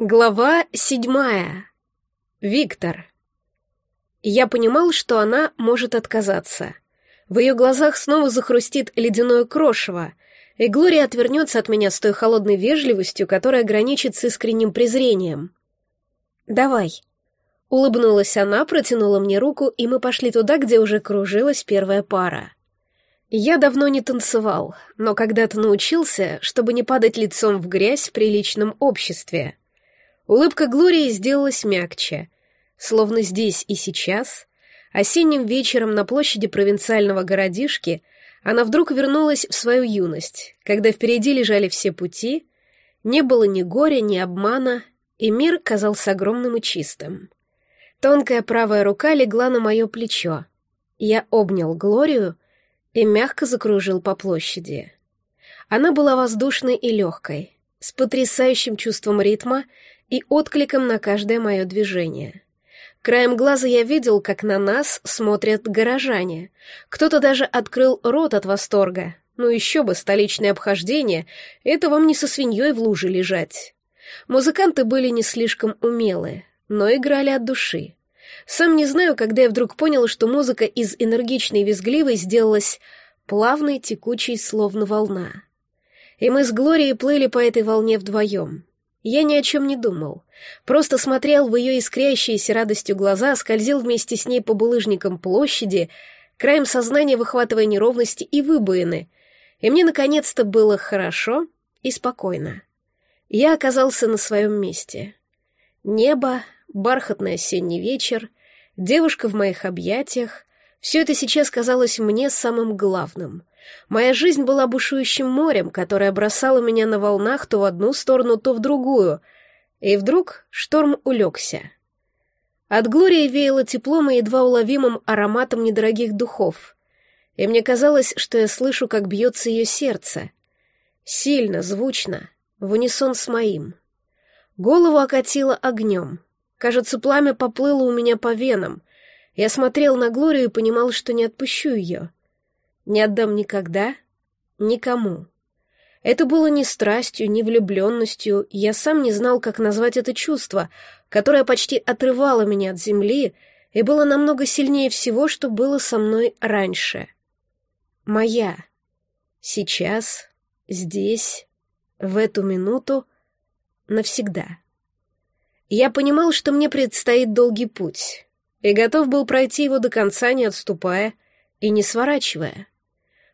Глава седьмая. Виктор. Я понимал, что она может отказаться. В ее глазах снова захрустит ледяное крошево, и Глория отвернется от меня с той холодной вежливостью, которая граничит с искренним презрением. «Давай». Улыбнулась она, протянула мне руку, и мы пошли туда, где уже кружилась первая пара. Я давно не танцевал, но когда-то научился, чтобы не падать лицом в грязь в приличном обществе — Улыбка Глории сделалась мягче, словно здесь и сейчас, осенним вечером на площади провинциального городишки, она вдруг вернулась в свою юность, когда впереди лежали все пути, не было ни горя, ни обмана, и мир казался огромным и чистым. Тонкая правая рука легла на мое плечо. Я обнял Глорию и мягко закружил по площади. Она была воздушной и легкой, с потрясающим чувством ритма и откликом на каждое мое движение. Краем глаза я видел, как на нас смотрят горожане. Кто-то даже открыл рот от восторга. Ну еще бы, столичное обхождение, это вам не со свиньей в луже лежать. Музыканты были не слишком умелые, но играли от души. Сам не знаю, когда я вдруг понял, что музыка из энергичной и визгливой сделалась плавной, текучей, словно волна. И мы с Глорией плыли по этой волне вдвоем. Я ни о чем не думал. Просто смотрел в ее искрящиеся радостью глаза, скользил вместе с ней по булыжникам площади, краем сознания выхватывая неровности и выбоины. И мне наконец-то было хорошо и спокойно. Я оказался на своем месте. Небо, бархатный осенний вечер, девушка в моих объятиях — все это сейчас казалось мне самым главным. Моя жизнь была бушующим морем, которое бросало меня на волнах то в одну сторону, то в другую. И вдруг шторм улегся. От Глории веяло теплом и едва уловимым ароматом недорогих духов. И мне казалось, что я слышу, как бьется ее сердце. Сильно, звучно, в унисон с моим. Голову окатило огнем. Кажется, пламя поплыло у меня по венам. Я смотрел на Глорию и понимал, что не отпущу ее. Не отдам никогда, никому. Это было не страстью, не влюбленностью, я сам не знал, как назвать это чувство, которое почти отрывало меня от земли и было намного сильнее всего, что было со мной раньше. Моя. Сейчас, здесь, в эту минуту, навсегда. Я понимал, что мне предстоит долгий путь, и готов был пройти его до конца, не отступая и не сворачивая.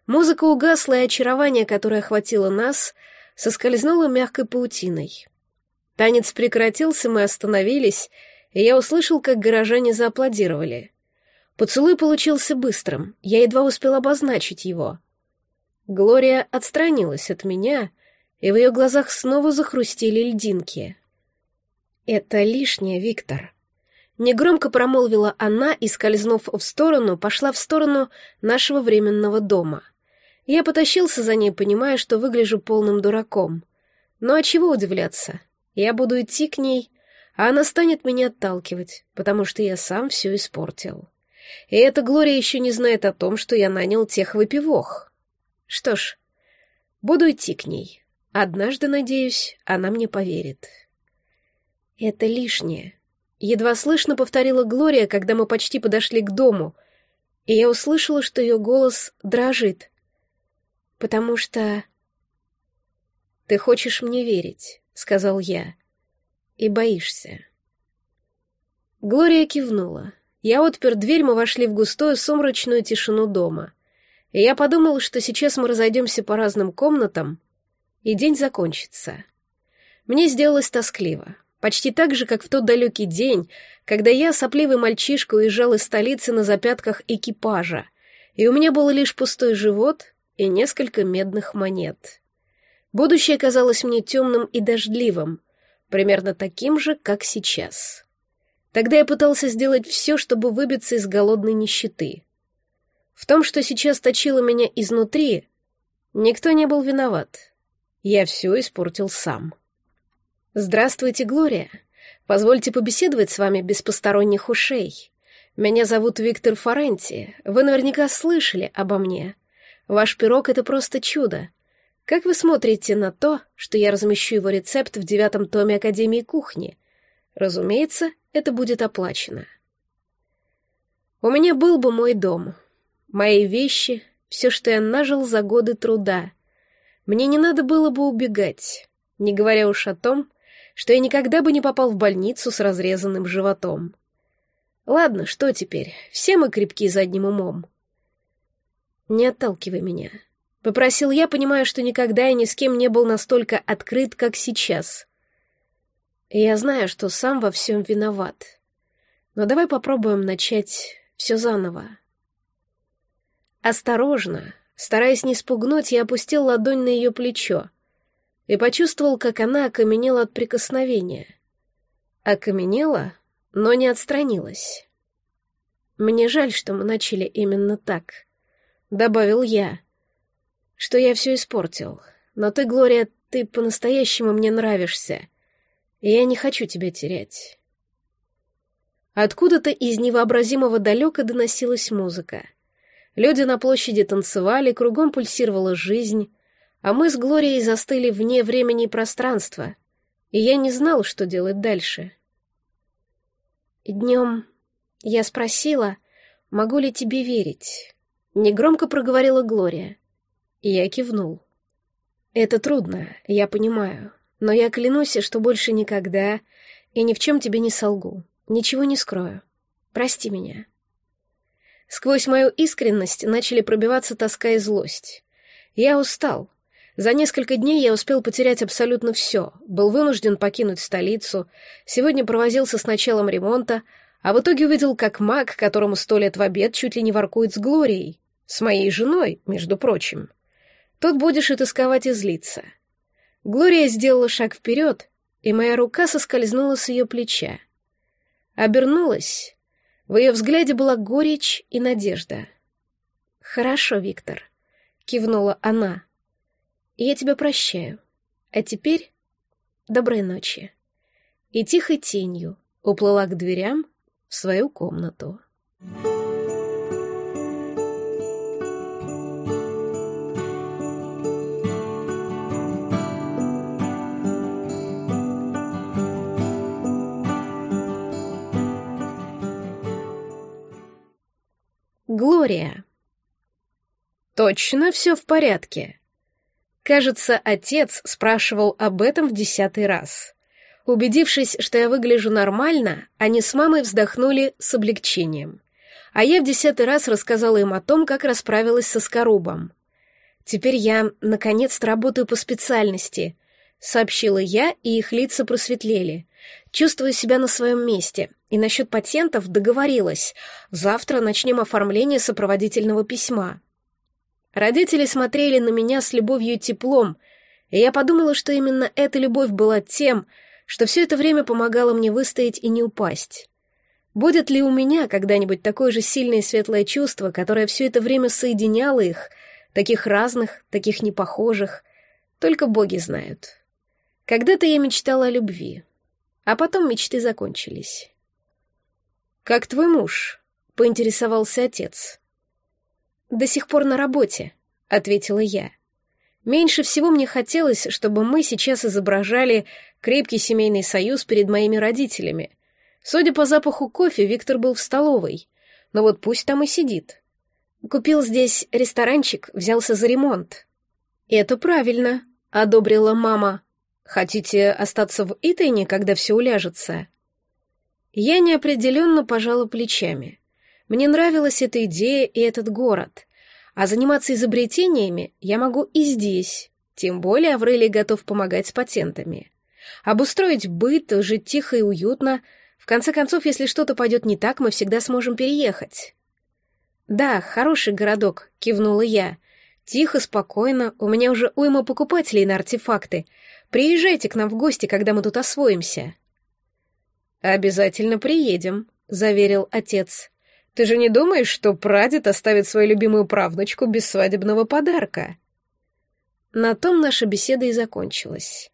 Музыка угасла, и очарование, которое охватило нас, соскользнуло мягкой паутиной. Танец прекратился, мы остановились, и я услышал, как горожане зааплодировали. Поцелуй получился быстрым, я едва успел обозначить его. Глория отстранилась от меня, и в ее глазах снова захрустили льдинки. «Это лишнее, Виктор», Негромко промолвила она и, скользнув в сторону, пошла в сторону нашего временного дома. Я потащился за ней, понимая, что выгляжу полным дураком. Но а чего удивляться? Я буду идти к ней, а она станет меня отталкивать, потому что я сам все испортил. И эта Глория еще не знает о том, что я нанял тех выпивох. Что ж, буду идти к ней. Однажды, надеюсь, она мне поверит. Это лишнее. Едва слышно повторила Глория, когда мы почти подошли к дому, и я услышала, что ее голос дрожит потому что... «Ты хочешь мне верить», — сказал я, — «и боишься». Глория кивнула. Я отпер дверь, мы вошли в густую сумрачную тишину дома. И я подумал, что сейчас мы разойдемся по разным комнатам, и день закончится. Мне сделалось тоскливо. Почти так же, как в тот далекий день, когда я, сопливый мальчишка, уезжал из столицы на запятках экипажа, и у меня был лишь пустой живот и несколько медных монет. Будущее казалось мне темным и дождливым, примерно таким же, как сейчас. Тогда я пытался сделать все, чтобы выбиться из голодной нищеты. В том, что сейчас точило меня изнутри, никто не был виноват. Я все испортил сам. «Здравствуйте, Глория. Позвольте побеседовать с вами без посторонних ушей. Меня зовут Виктор Форенти. Вы наверняка слышали обо мне. Ваш пирог — это просто чудо. Как вы смотрите на то, что я размещу его рецепт в девятом томе Академии кухни? Разумеется, это будет оплачено. У меня был бы мой дом, мои вещи, все, что я нажил за годы труда. Мне не надо было бы убегать, не говоря уж о том, что я никогда бы не попал в больницу с разрезанным животом. Ладно, что теперь? Все мы крепки задним умом. Не отталкивай меня. Попросил я, понимая, что никогда и ни с кем не был настолько открыт, как сейчас. Я знаю, что сам во всем виноват. Но давай попробуем начать все заново. Осторожно, стараясь не спугнуть, я опустил ладонь на ее плечо и почувствовал, как она окаменела от прикосновения. Окаменела, но не отстранилась. «Мне жаль, что мы начали именно так», — добавил я, — «что я все испортил. Но ты, Глория, ты по-настоящему мне нравишься, и я не хочу тебя терять». Откуда-то из невообразимого далека доносилась музыка. Люди на площади танцевали, кругом пульсировала жизнь, а мы с Глорией застыли вне времени и пространства, и я не знал, что делать дальше. Днем я спросила, могу ли тебе верить. Негромко проговорила Глория. Я кивнул. Это трудно, я понимаю, но я клянусь, что больше никогда и ни в чем тебе не солгу. Ничего не скрою. Прости меня. Сквозь мою искренность начали пробиваться тоска и злость. Я устал. За несколько дней я успел потерять абсолютно все. Был вынужден покинуть столицу. Сегодня провозился с началом ремонта, а в итоге увидел, как маг, которому сто лет в обед, чуть ли не воркует с Глорией. С моей женой, между прочим. Тут будешь и тосковать, и злиться. Глория сделала шаг вперед, и моя рука соскользнула с ее плеча. Обернулась. В ее взгляде была горечь и надежда. «Хорошо, Виктор», — кивнула она. «Я тебя прощаю. А теперь доброй ночи». И тихой тенью уплыла к дверям в свою комнату. Thank you. Глория. Точно все в порядке. Кажется, отец спрашивал об этом в десятый раз. Убедившись, что я выгляжу нормально, они с мамой вздохнули с облегчением. А я в десятый раз рассказала им о том, как расправилась со скорубом. «Теперь я, наконец-то, работаю по специальности», — сообщила я, и их лица просветлели. Чувствую себя на своем месте, и насчет патентов договорилась. Завтра начнем оформление сопроводительного письма. Родители смотрели на меня с любовью и теплом, и я подумала, что именно эта любовь была тем, что все это время помогало мне выстоять и не упасть. Будет ли у меня когда-нибудь такое же сильное и светлое чувство, которое все это время соединяло их, таких разных, таких непохожих, только боги знают. Когда-то я мечтала о любви, а потом мечты закончились. «Как твой муж?» — поинтересовался отец. «До сих пор на работе», — ответила я. «Меньше всего мне хотелось, чтобы мы сейчас изображали крепкий семейный союз перед моими родителями. Судя по запаху кофе, Виктор был в столовой, но вот пусть там и сидит. Купил здесь ресторанчик, взялся за ремонт». «Это правильно», — одобрила мама. Хотите остаться в Итайне, когда все уляжется? Я неопределенно пожала плечами. Мне нравилась эта идея и этот город. А заниматься изобретениями я могу и здесь. Тем более Аврелий готов помогать с патентами. Обустроить быт, жить тихо и уютно. В конце концов, если что-то пойдет не так, мы всегда сможем переехать. «Да, хороший городок», — кивнула я. «Тихо, спокойно, у меня уже уйма покупателей на артефакты, Приезжайте к нам в гости, когда мы тут освоимся». «Обязательно приедем», — заверил отец. «Ты же не думаешь, что прадед оставит свою любимую правнучку без свадебного подарка?» На том наша беседа и закончилась.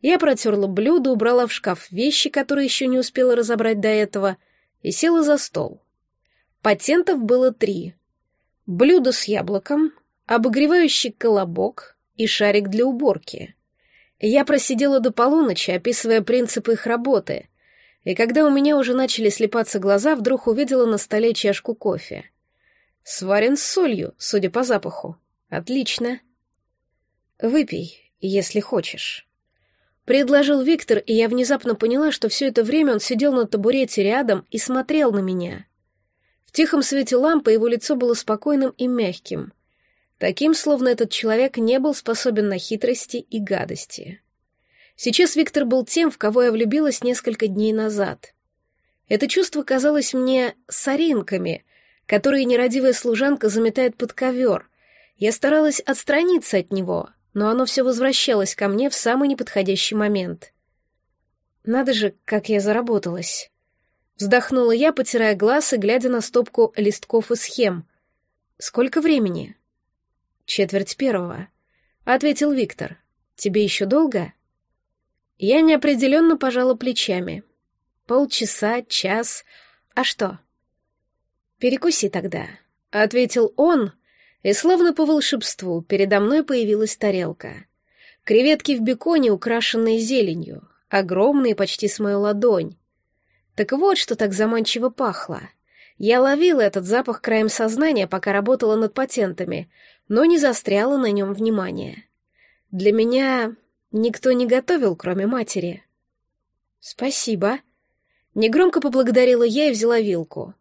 Я протерла блюдо, убрала в шкаф вещи, которые еще не успела разобрать до этого, и села за стол. Патентов было три. Блюдо с яблоком, обогревающий колобок и шарик для уборки. Я просидела до полуночи, описывая принципы их работы, и когда у меня уже начали слепаться глаза, вдруг увидела на столе чашку кофе. Сварен с солью, судя по запаху. Отлично. Выпей, если хочешь. Предложил Виктор, и я внезапно поняла, что все это время он сидел на табурете рядом и смотрел на меня. В тихом свете лампы его лицо было спокойным и мягким, таким, словно этот человек не был способен на хитрости и гадости. Сейчас Виктор был тем, в кого я влюбилась несколько дней назад. Это чувство казалось мне соринками, которые нерадивая служанка заметает под ковер. Я старалась отстраниться от него — но оно все возвращалось ко мне в самый неподходящий момент. Надо же, как я заработалась. Вздохнула я, потирая глаз и глядя на стопку листков и схем. «Сколько времени?» «Четверть первого», — ответил Виктор. «Тебе еще долго?» Я неопределенно пожала плечами. «Полчаса, час. А что?» «Перекуси тогда», — ответил он, и словно по волшебству передо мной появилась тарелка. Креветки в беконе, украшенные зеленью, огромные почти с мою ладонь. Так вот, что так заманчиво пахло. Я ловила этот запах краем сознания, пока работала над патентами, но не застряла на нем внимания. Для меня никто не готовил, кроме матери. «Спасибо». Негромко поблагодарила я и взяла вилку.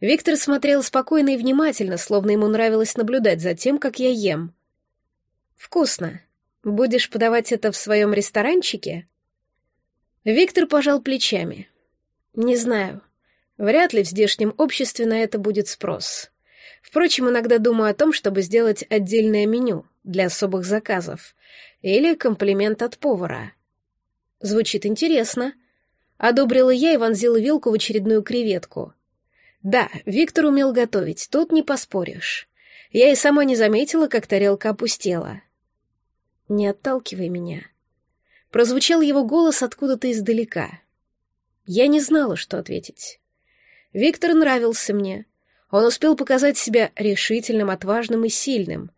Виктор смотрел спокойно и внимательно, словно ему нравилось наблюдать за тем, как я ем. «Вкусно. Будешь подавать это в своем ресторанчике?» Виктор пожал плечами. «Не знаю. Вряд ли в здешнем обществе на это будет спрос. Впрочем, иногда думаю о том, чтобы сделать отдельное меню для особых заказов или комплимент от повара. Звучит интересно. Одобрила я и вонзила вилку в очередную креветку — да, Виктор умел готовить, тут не поспоришь. Я и сама не заметила, как тарелка опустела. «Не отталкивай меня». Прозвучал его голос откуда-то издалека. Я не знала, что ответить. Виктор нравился мне. Он успел показать себя решительным, отважным и сильным.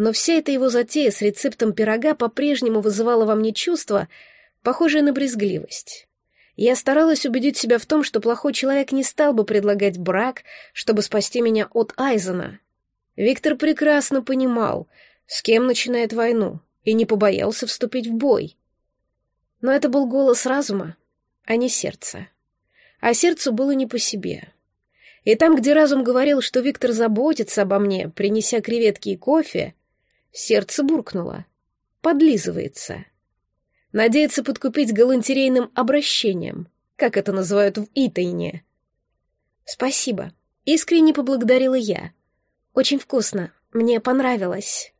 Но вся эта его затея с рецептом пирога по-прежнему вызывала во мне чувство, похожее на брезгливость. Я старалась убедить себя в том, что плохой человек не стал бы предлагать брак, чтобы спасти меня от Айзена. Виктор прекрасно понимал, с кем начинает войну, и не побоялся вступить в бой. Но это был голос разума, а не сердца. А сердцу было не по себе. И там, где разум говорил, что Виктор заботится обо мне, принеся креветки и кофе, сердце буркнуло. Подлизывается. Надеется подкупить галантерейным обращением, как это называют в Итайне. «Спасибо», — искренне поблагодарила я. «Очень вкусно, мне понравилось».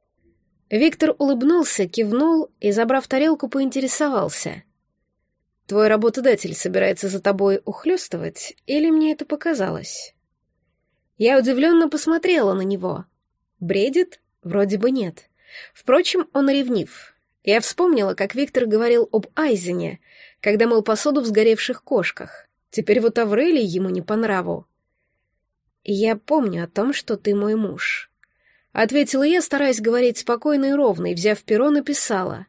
Виктор улыбнулся, кивнул и, забрав тарелку, поинтересовался. «Твой работодатель собирается за тобой ухлёстывать, или мне это показалось?» Я удивленно посмотрела на него. Бредит? Вроде бы нет. Впрочем, он ревнив. Я вспомнила, как Виктор говорил об Айзене, когда мыл посуду в сгоревших кошках. Теперь вот Аврелий ему не по нраву. «Я помню о том, что ты мой муж», — ответила я, стараясь говорить спокойно и ровно, и, взяв перо, написала.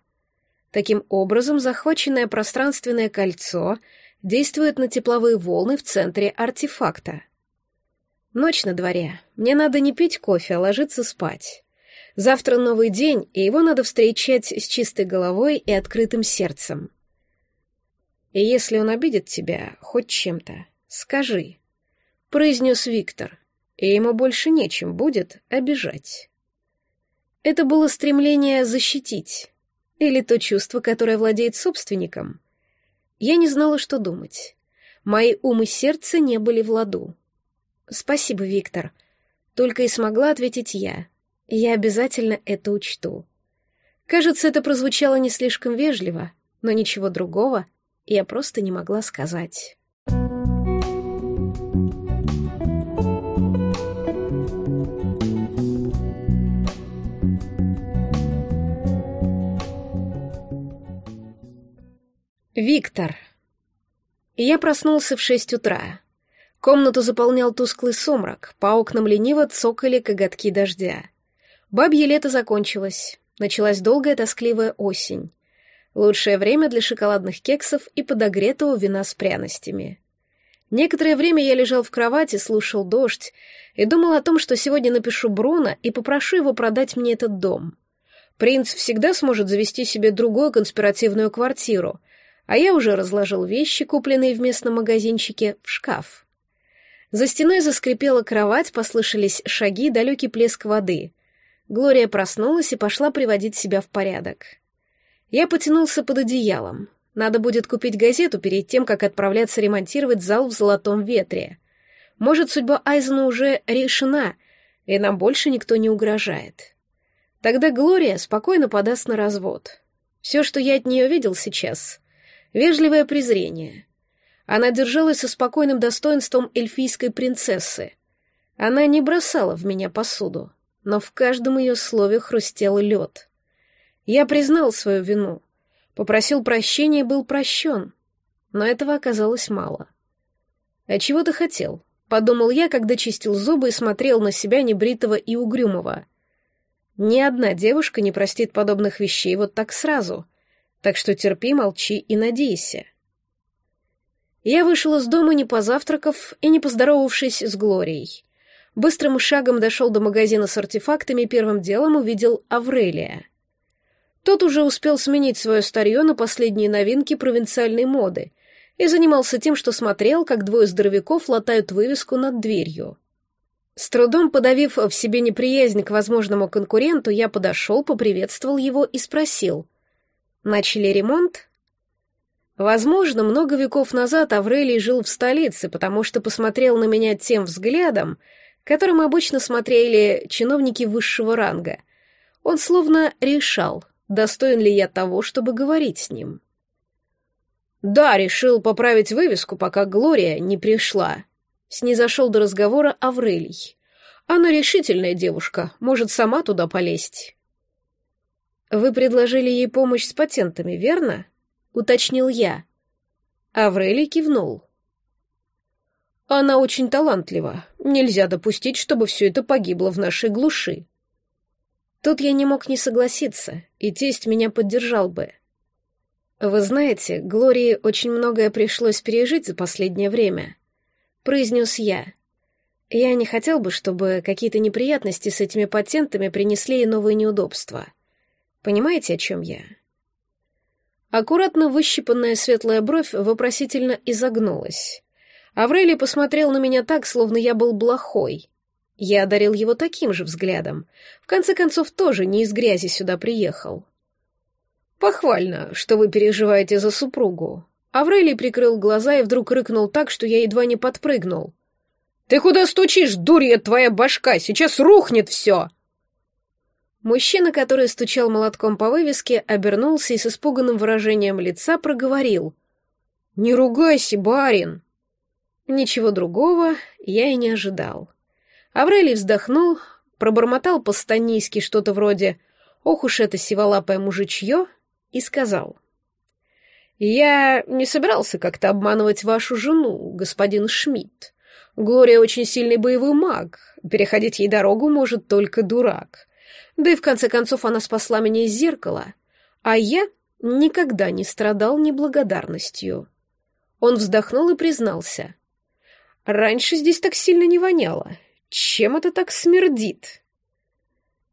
Таким образом, захваченное пространственное кольцо действует на тепловые волны в центре артефакта. Ночь на дворе. Мне надо не пить кофе, а ложиться спать. Завтра новый день, и его надо встречать с чистой головой и открытым сердцем. И если он обидит тебя хоть чем-то, скажи, — произнес Виктор, и ему больше нечем будет обижать. Это было стремление защитить, или то чувство, которое владеет собственником. Я не знала, что думать. Мои ум и сердце не были в ладу. «Спасибо, Виктор», — только и смогла ответить я, я обязательно это учту. Кажется, это прозвучало не слишком вежливо, но ничего другого я просто не могла сказать. Виктор. Я проснулся в шесть утра. Комнату заполнял тусклый сумрак, по окнам лениво цокали коготки дождя. Бабье лето закончилось. Началась долгая тоскливая осень. Лучшее время для шоколадных кексов и подогретого вина с пряностями. Некоторое время я лежал в кровати, слушал дождь и думал о том, что сегодня напишу Бруно и попрошу его продать мне этот дом. Принц всегда сможет завести себе другую конспиративную квартиру, а я уже разложил вещи, купленные в местном магазинчике, в шкаф. За стеной заскрипела кровать, послышались шаги, далекий плеск воды. Глория проснулась и пошла приводить себя в порядок. Я потянулся под одеялом. Надо будет купить газету перед тем, как отправляться ремонтировать зал в Золотом Ветре. Может, судьба Айзена уже решена, и нам больше никто не угрожает. Тогда Глория спокойно подаст на развод. Все, что я от нее видел сейчас — вежливое презрение. Она держалась со спокойным достоинством эльфийской принцессы. Она не бросала в меня посуду, но в каждом ее слове хрустел лед. Я признал свою вину — Попросил прощения и был прощен. Но этого оказалось мало. «А чего ты хотел?» — подумал я, когда чистил зубы и смотрел на себя небритого и угрюмого. Ни одна девушка не простит подобных вещей вот так сразу, так что терпи, молчи и надейся. Я вышел из дома, не позавтракав и не поздоровавшись с Глорией. Быстрым шагом дошел до магазина с артефактами и первым делом увидел Аврелия. Тот уже успел сменить свое старье на последние новинки провинциальной моды и занимался тем, что смотрел, как двое здоровяков латают вывеску над дверью. С трудом подавив в себе неприязнь к возможному конкуренту, я подошел, поприветствовал его и спросил. «Начали ремонт?» Возможно, много веков назад Аврелий жил в столице, потому что посмотрел на меня тем взглядом, которым обычно смотрели чиновники высшего ранга. Он словно решал, достоин ли я того, чтобы говорить с ним. «Да, решил поправить вывеску, пока Глория не пришла», — снизошел до разговора Аврелий. «Она решительная девушка, может сама туда полезть». «Вы предложили ей помощь с патентами, верно?» — уточнил я. Аврелий кивнул. «Она очень талантлива. Нельзя допустить, чтобы все это погибло в нашей глуши», Тут я не мог не согласиться, и тесть меня поддержал бы. «Вы знаете, Глории очень многое пришлось пережить за последнее время», — произнес я. «Я не хотел бы, чтобы какие-то неприятности с этими патентами принесли ей новые неудобства. Понимаете, о чем я?» Аккуратно выщипанная светлая бровь вопросительно изогнулась. Аврелий посмотрел на меня так, словно я был блохой, я одарил его таким же взглядом. В конце концов, тоже не из грязи сюда приехал. «Похвально, что вы переживаете за супругу». Аврелий прикрыл глаза и вдруг рыкнул так, что я едва не подпрыгнул. «Ты куда стучишь, дурья твоя башка? Сейчас рухнет все!» Мужчина, который стучал молотком по вывеске, обернулся и с испуганным выражением лица проговорил. «Не ругайся, барин!» Ничего другого я и не ожидал. Аврелий вздохнул, пробормотал по-станийски что-то вроде «Ох уж это сиволапое мужичье» и сказал. «Я не собирался как-то обманывать вашу жену, господин Шмидт. Глория очень сильный боевой маг, переходить ей дорогу может только дурак. Да и в конце концов она спасла меня из зеркала, а я никогда не страдал неблагодарностью». Он вздохнул и признался. «Раньше здесь так сильно не воняло, чем это так смердит?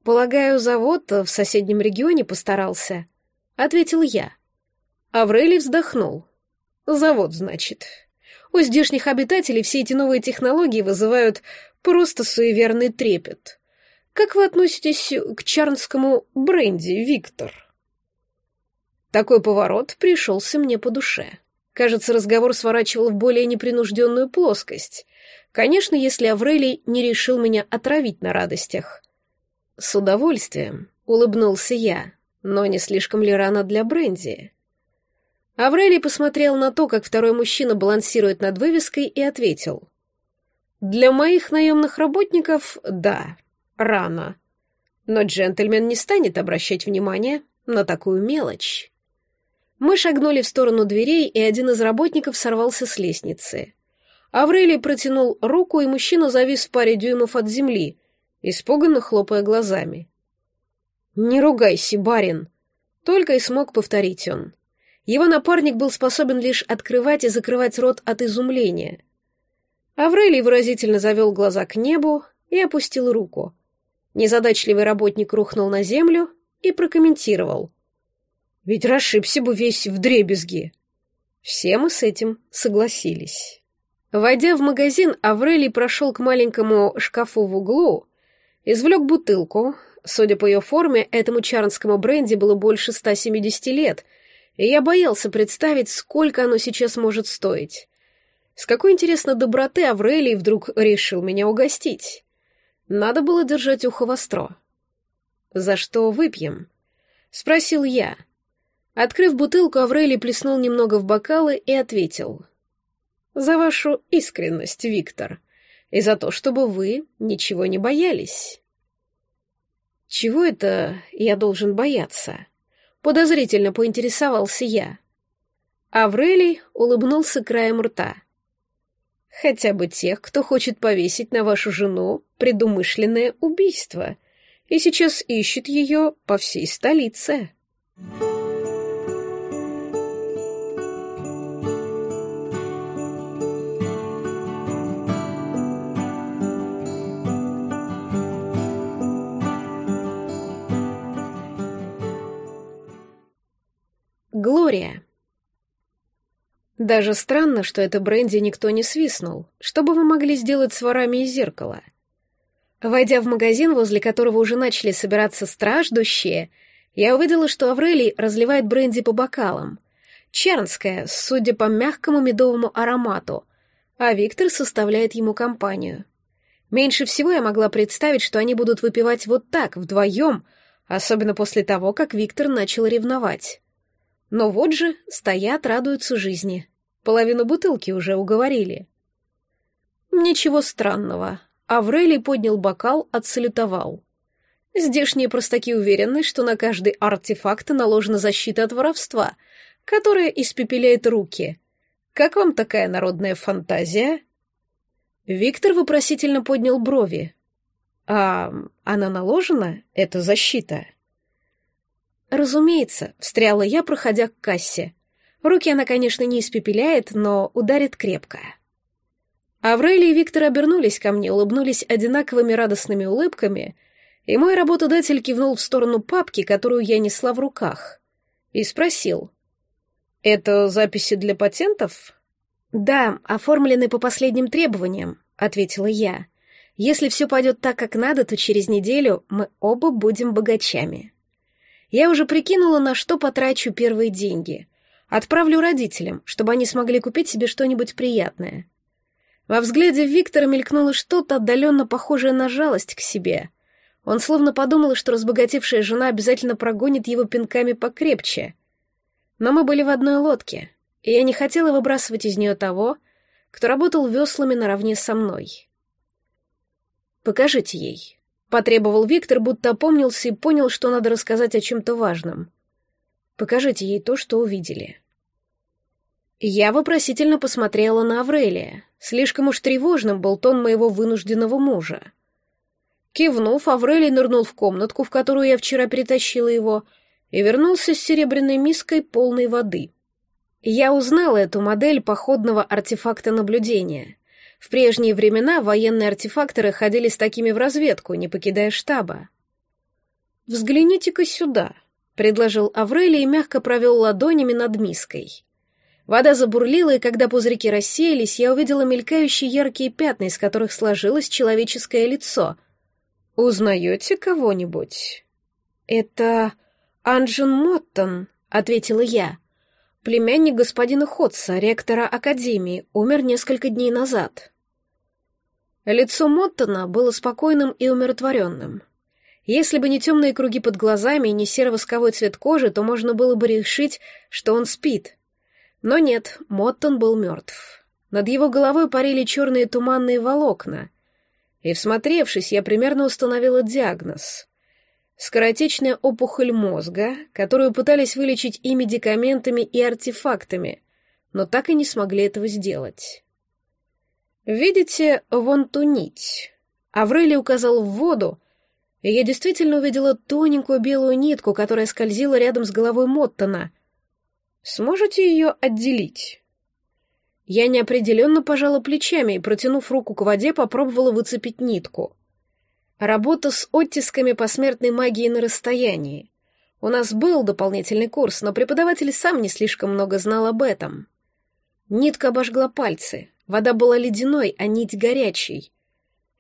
Полагаю, завод в соседнем регионе постарался, ответил я. Аврелий вздохнул. Завод, значит. У здешних обитателей все эти новые технологии вызывают просто суеверный трепет. Как вы относитесь к чарнскому бренди, Виктор? Такой поворот пришелся мне по душе. Кажется, разговор сворачивал в более непринужденную плоскость. Конечно, если Аврелий не решил меня отравить на радостях. С удовольствием, улыбнулся я, но не слишком ли рано для Бренди? Аврелий посмотрел на то, как второй мужчина балансирует над вывеской, и ответил. «Для моих наемных работников — да, рано. Но джентльмен не станет обращать внимание на такую мелочь». Мы шагнули в сторону дверей, и один из работников сорвался с лестницы. Аврелий протянул руку, и мужчина завис в паре дюймов от земли, испуганно хлопая глазами. «Не ругайся, барин!» Только и смог повторить он. Его напарник был способен лишь открывать и закрывать рот от изумления. Аврелий выразительно завел глаза к небу и опустил руку. Незадачливый работник рухнул на землю и прокомментировал. «Ведь расшибся бы весь в дребезги!» Все мы с этим согласились. Войдя в магазин, Аврелий прошел к маленькому шкафу в углу, извлек бутылку. Судя по ее форме, этому чарнскому бренди было больше 170 лет, и я боялся представить, сколько оно сейчас может стоить. С какой, интересно, доброты Аврелий вдруг решил меня угостить. Надо было держать ухо востро. «За что выпьем?» — спросил я. Открыв бутылку, Аврелий плеснул немного в бокалы и ответил. «За вашу искренность, Виктор, и за то, чтобы вы ничего не боялись». «Чего это я должен бояться?» Подозрительно поинтересовался я. Аврелий улыбнулся краем рта. «Хотя бы тех, кто хочет повесить на вашу жену предумышленное убийство, и сейчас ищет ее по всей столице». Глория. Даже странно, что это бренди никто не свистнул. Что бы вы могли сделать с ворами из зеркала? Войдя в магазин, возле которого уже начали собираться страждущие, я увидела, что Аврелий разливает бренди по бокалам. Чернская, судя по мягкому медовому аромату, а Виктор составляет ему компанию. Меньше всего я могла представить, что они будут выпивать вот так, вдвоем, особенно после того, как Виктор начал ревновать. Но вот же стоят, радуются жизни. Половину бутылки уже уговорили. Ничего странного. Аврелий поднял бокал, отсалютовал. Здешние простаки уверены, что на каждый артефакт наложена защита от воровства, которая испепеляет руки. Как вам такая народная фантазия? Виктор вопросительно поднял брови. А она наложена, эта защита? «Разумеется», — встряла я, проходя к кассе. Руки она, конечно, не испепеляет, но ударит крепко. Аврелий и Виктор обернулись ко мне, улыбнулись одинаковыми радостными улыбками, и мой работодатель кивнул в сторону папки, которую я несла в руках, и спросил. «Это записи для патентов?» «Да, оформлены по последним требованиям», — ответила я. «Если все пойдет так, как надо, то через неделю мы оба будем богачами». Я уже прикинула, на что потрачу первые деньги. Отправлю родителям, чтобы они смогли купить себе что-нибудь приятное. Во взгляде Виктора мелькнуло что-то отдаленно похожее на жалость к себе. Он словно подумал, что разбогатевшая жена обязательно прогонит его пинками покрепче. Но мы были в одной лодке, и я не хотела выбрасывать из нее того, кто работал веслами наравне со мной. «Покажите ей», Потребовал Виктор, будто опомнился и понял, что надо рассказать о чем-то важном. Покажите ей то, что увидели. Я вопросительно посмотрела на Аврелия. Слишком уж тревожным был тон моего вынужденного мужа. Кивнув, Аврелий нырнул в комнатку, в которую я вчера перетащила его, и вернулся с серебряной миской полной воды. Я узнала эту модель походного артефакта наблюдения. В прежние времена военные артефакторы ходили с такими в разведку, не покидая штаба. «Взгляните-ка сюда», — предложил Аврелий и мягко провел ладонями над миской. Вода забурлила, и когда пузырьки рассеялись, я увидела мелькающие яркие пятна, из которых сложилось человеческое лицо. «Узнаете кого-нибудь?» «Это Анджин Моттон», — ответила я. Племянник господина Ходса, ректора Академии, умер несколько дней назад. Лицо Моттона было спокойным и умиротворенным. Если бы не темные круги под глазами и не серо-восковой цвет кожи, то можно было бы решить, что он спит. Но нет, Моттон был мертв. Над его головой парили черные туманные волокна. И, всмотревшись, я примерно установила диагноз скоротечная опухоль мозга, которую пытались вылечить и медикаментами, и артефактами, но так и не смогли этого сделать. «Видите вон ту нить?» Аврелий указал в воду, И я действительно увидела тоненькую белую нитку, которая скользила рядом с головой Моттона. «Сможете ее отделить?» Я неопределенно пожала плечами и, протянув руку к воде, попробовала выцепить нитку. Работа с оттисками посмертной магии на расстоянии. У нас был дополнительный курс, но преподаватель сам не слишком много знал об этом. Нитка обожгла пальцы. Вода была ледяной, а нить горячей.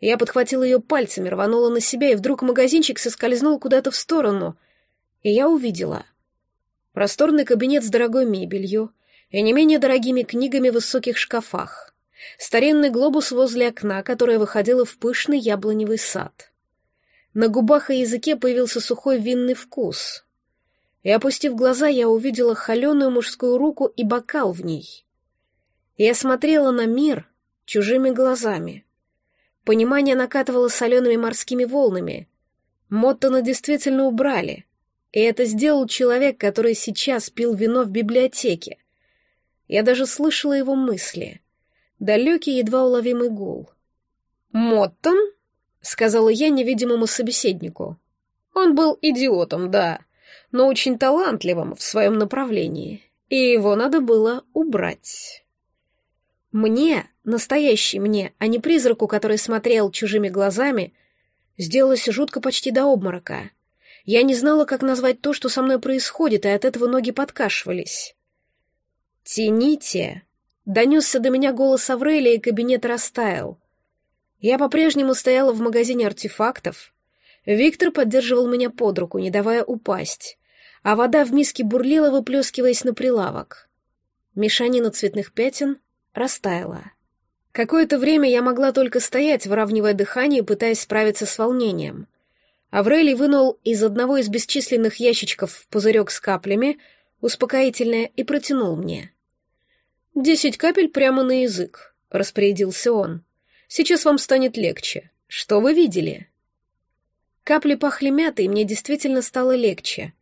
Я подхватила ее пальцами, рванула на себя, и вдруг магазинчик соскользнул куда-то в сторону. И я увидела. Просторный кабинет с дорогой мебелью и не менее дорогими книгами в высоких шкафах. Старинный глобус возле окна, которое выходило в пышный яблоневый сад. На губах и языке появился сухой винный вкус. И, опустив глаза, я увидела холеную мужскую руку и бокал в ней. Я смотрела на мир чужими глазами. Понимание накатывало солеными морскими волнами. Моттона действительно убрали. И это сделал человек, который сейчас пил вино в библиотеке. Я даже слышала его мысли. Далекий, едва уловимый гул. «Моттон?» — сказала я невидимому собеседнику. Он был идиотом, да, но очень талантливым в своем направлении, и его надо было убрать. Мне, настоящий мне, а не призраку, который смотрел чужими глазами, сделалось жутко почти до обморока. Я не знала, как назвать то, что со мной происходит, и от этого ноги подкашивались. «Тяните!» — донесся до меня голос Аврелия, и кабинет растаял. Я по-прежнему стояла в магазине артефактов. Виктор поддерживал меня под руку, не давая упасть, а вода в миске бурлила, выплескиваясь на прилавок. Мешанина цветных пятен растаяла. Какое-то время я могла только стоять, выравнивая дыхание, пытаясь справиться с волнением. Аврелий вынул из одного из бесчисленных ящичков пузырек с каплями, успокоительное, и протянул мне. «Десять капель прямо на язык», — распорядился он. «Сейчас вам станет легче. Что вы видели?» Капли пахли мятой, и мне действительно стало легче.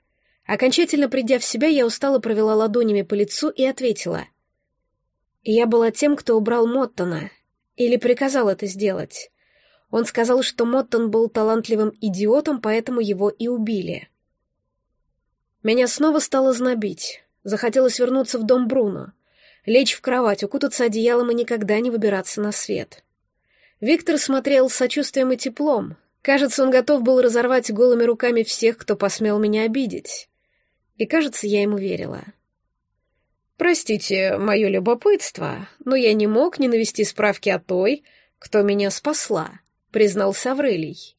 Окончательно придя в себя, я устало провела ладонями по лицу и ответила — я была тем, кто убрал Моттона. Или приказал это сделать. Он сказал, что Моттон был талантливым идиотом, поэтому его и убили. Меня снова стало знобить. Захотелось вернуться в дом Бруно. Лечь в кровать, укутаться одеялом и никогда не выбираться на свет. Виктор смотрел с сочувствием и теплом. Кажется, он готов был разорвать голыми руками всех, кто посмел меня обидеть. И, кажется, я ему верила. Простите мое любопытство, но я не мог не навести справки о той, кто меня спасла, признался Аврелий.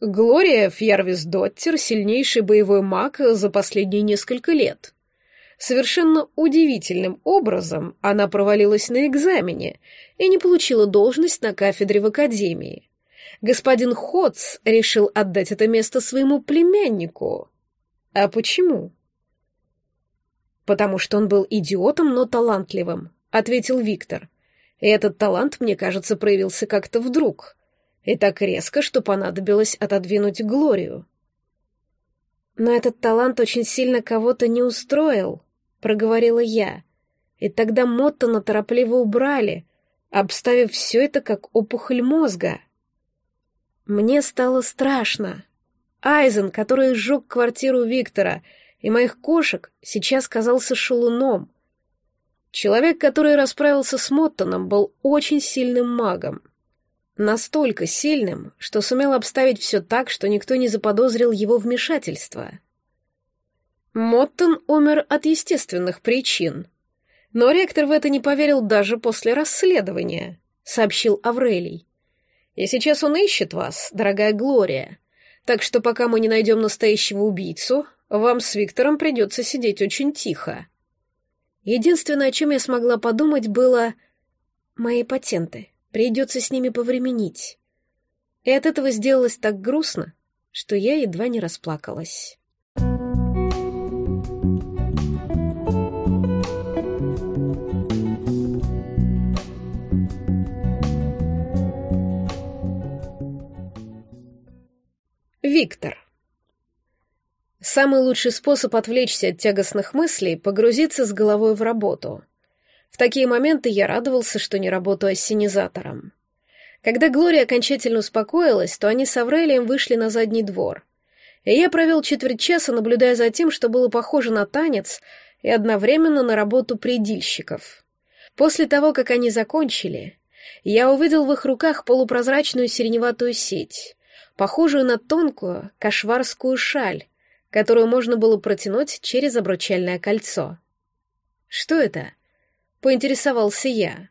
Глория Фьярвис-Доттер — сильнейший боевой маг за последние несколько лет. Совершенно удивительным образом она провалилась на экзамене и не получила должность на кафедре в академии. Господин Ходс решил отдать это место своему племяннику. А почему? «Потому что он был идиотом, но талантливым», — ответил Виктор. «И этот талант, мне кажется, проявился как-то вдруг. И так резко, что понадобилось отодвинуть Глорию». «Но этот талант очень сильно кого-то не устроил», — проговорила я. И тогда Моттона торопливо убрали, обставив все это как опухоль мозга. Мне стало страшно. Айзен, который сжег квартиру Виктора — и моих кошек сейчас казался шалуном. Человек, который расправился с Моттоном, был очень сильным магом. Настолько сильным, что сумел обставить все так, что никто не заподозрил его вмешательства. Моттон умер от естественных причин. Но ректор в это не поверил даже после расследования, сообщил Аврелий. И сейчас он ищет вас, дорогая Глория. Так что пока мы не найдем настоящего убийцу, вам с Виктором придется сидеть очень тихо. Единственное, о чем я смогла подумать, было... Мои патенты. Придется с ними повременить. И от этого сделалось так грустно, что я едва не расплакалась. Виктор. Самый лучший способ отвлечься от тягостных мыслей — погрузиться с головой в работу. В такие моменты я радовался, что не работаю ассенизатором. Когда Глория окончательно успокоилась, то они с Аврелием вышли на задний двор. И я провел четверть часа, наблюдая за тем, что было похоже на танец и одновременно на работу предильщиков. После того, как они закончили, я увидел в их руках полупрозрачную сиреневатую сеть, похожую на тонкую кашварскую шаль, которую можно было протянуть через обручальное кольцо. «Что это?» — поинтересовался я.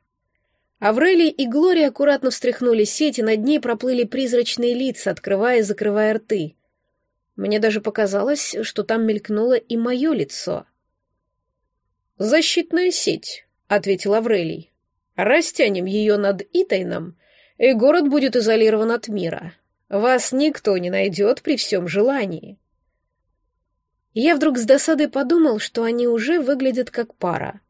Аврелий и Глория аккуратно встряхнули сеть, и над ней проплыли призрачные лица, открывая и закрывая рты. Мне даже показалось, что там мелькнуло и мое лицо. «Защитная сеть», — ответил Аврелий. «Растянем ее над Итайном, и город будет изолирован от мира. Вас никто не найдет при всем желании». Я вдруг с досадой подумал, что они уже выглядят как пара.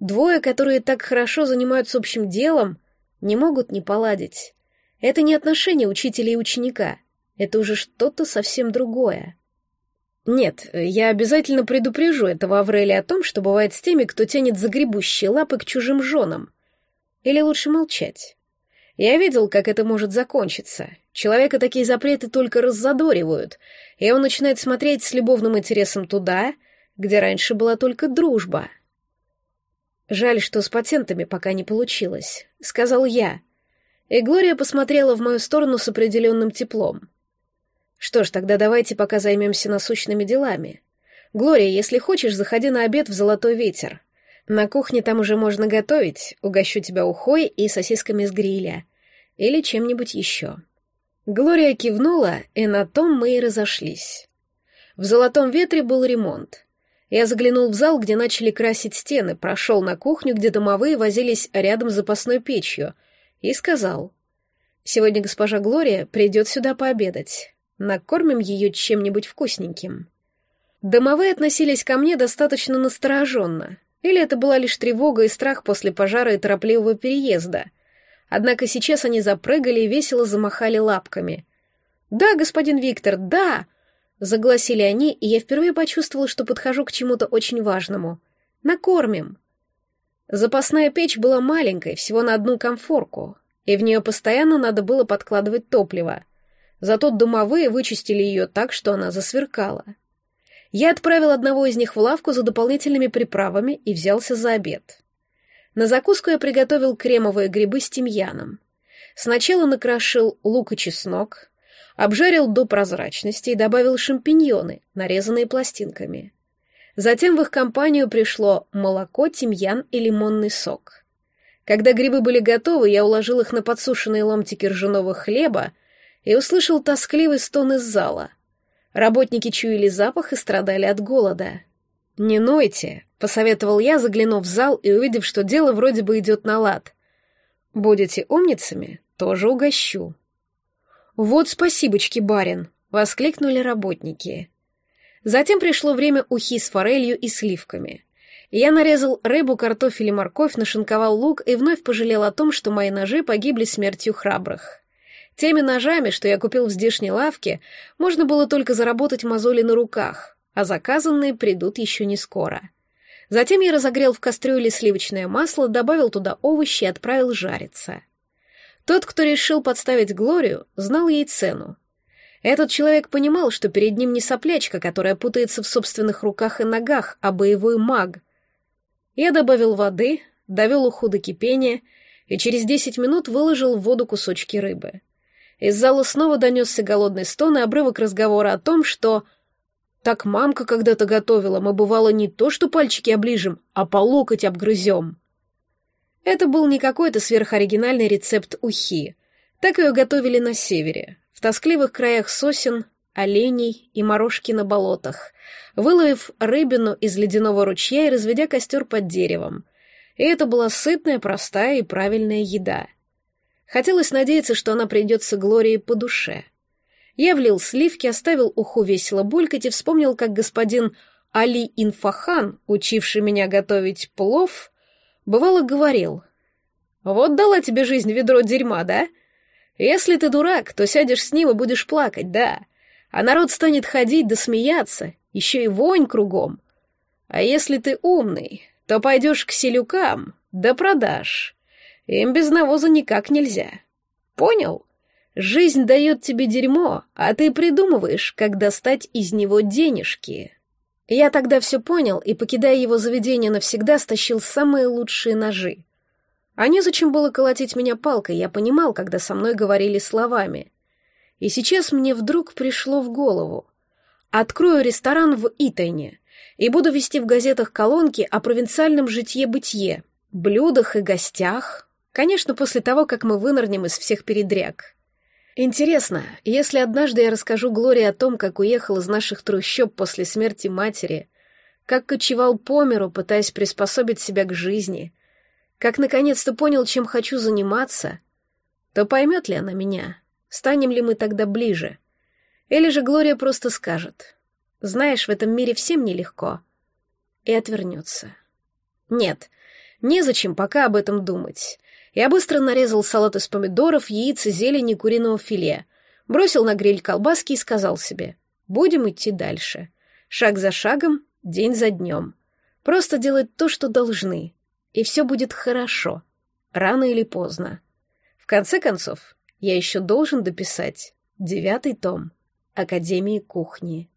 Двое, которые так хорошо занимаются общим делом, не могут не поладить. Это не отношение учителя и ученика, это уже что-то совсем другое. Нет, я обязательно предупрежу этого Аврелия о том, что бывает с теми, кто тянет загребущие лапы к чужим женам. Или лучше молчать. Я видел, как это может закончиться. Человека такие запреты только раззадоривают, и он начинает смотреть с любовным интересом туда, где раньше была только дружба. «Жаль, что с пациентами пока не получилось», — сказал я. И Глория посмотрела в мою сторону с определенным теплом. «Что ж, тогда давайте пока займемся насущными делами. Глория, если хочешь, заходи на обед в «Золотой ветер». На кухне там уже можно готовить, угощу тебя ухой и сосисками с гриля. Или чем-нибудь еще. Глория кивнула, и на том мы и разошлись. В «Золотом ветре» был ремонт. Я заглянул в зал, где начали красить стены, прошел на кухню, где домовые возились рядом с запасной печью, и сказал, «Сегодня госпожа Глория придет сюда пообедать. Накормим ее чем-нибудь вкусненьким». Домовые относились ко мне достаточно настороженно, или это была лишь тревога и страх после пожара и торопливого переезда. Однако сейчас они запрыгали и весело замахали лапками. «Да, господин Виктор, да!» Загласили они, и я впервые почувствовала, что подхожу к чему-то очень важному. «Накормим!» Запасная печь была маленькой, всего на одну комфорку, и в нее постоянно надо было подкладывать топливо. Зато домовые вычистили ее так, что она засверкала. Я отправил одного из них в лавку за дополнительными приправами и взялся за обед. На закуску я приготовил кремовые грибы с тимьяном. Сначала накрошил лук и чеснок, обжарил до прозрачности и добавил шампиньоны, нарезанные пластинками. Затем в их компанию пришло молоко, тимьян и лимонный сок. Когда грибы были готовы, я уложил их на подсушенные ломтики ржаного хлеба и услышал тоскливый стон из зала — Работники чуяли запах и страдали от голода. «Не нойте», — посоветовал я, заглянув в зал и увидев, что дело вроде бы идет на лад. «Будете умницами, тоже угощу». «Вот спасибочки, барин», — воскликнули работники. Затем пришло время ухи с форелью и сливками. Я нарезал рыбу, картофель и морковь, нашинковал лук и вновь пожалел о том, что мои ножи погибли смертью храбрых. Теми ножами, что я купил в здешней лавке, можно было только заработать мозоли на руках, а заказанные придут еще не скоро. Затем я разогрел в кастрюле сливочное масло, добавил туда овощи и отправил жариться. Тот, кто решил подставить Глорию, знал ей цену. Этот человек понимал, что перед ним не соплячка, которая путается в собственных руках и ногах, а боевой маг. Я добавил воды, довел уху до кипения и через десять минут выложил в воду кусочки рыбы. Из зала снова донесся голодный стон и обрывок разговора о том, что... Так мамка когда-то готовила, мы бывало не то что пальчики оближем, а по локоть обгрызем. Это был не какой-то сверхоригинальный рецепт ухи. Так ее готовили на севере, в тоскливых краях сосен, оленей и морожки на болотах, выловив рыбину из ледяного ручья и разведя костер под деревом. И это была сытная, простая и правильная еда — Хотелось надеяться, что она придется Глории по душе. Я влил сливки, оставил уху весело булькать и вспомнил, как господин Али Инфахан, учивший меня готовить плов, бывало говорил, «Вот дала тебе жизнь ведро дерьма, да? Если ты дурак, то сядешь с ним и будешь плакать, да? А народ станет ходить да смеяться, еще и вонь кругом. А если ты умный, то пойдешь к селюкам да продашь. Им без навоза никак нельзя. Понял? Жизнь дает тебе дерьмо, а ты придумываешь, как достать из него денежки. Я тогда все понял и, покидая его заведение навсегда, стащил самые лучшие ножи. А незачем было колотить меня палкой, я понимал, когда со мной говорили словами. И сейчас мне вдруг пришло в голову. Открою ресторан в Итайне и буду вести в газетах колонки о провинциальном житье-бытие, блюдах и гостях, конечно, после того, как мы вынырнем из всех передряг. Интересно, если однажды я расскажу Глории о том, как уехал из наших трущоб после смерти матери, как кочевал по миру, пытаясь приспособить себя к жизни, как наконец-то понял, чем хочу заниматься, то поймет ли она меня, станем ли мы тогда ближе, или же Глория просто скажет, знаешь, в этом мире всем нелегко, и отвернется. Нет, незачем пока об этом думать. Я быстро нарезал салат из помидоров, яиц, зелени, куриного филе, бросил на гриль колбаски и сказал себе, будем идти дальше. Шаг за шагом, день за днем. Просто делать то, что должны, и все будет хорошо, рано или поздно. В конце концов, я еще должен дописать девятый том Академии кухни.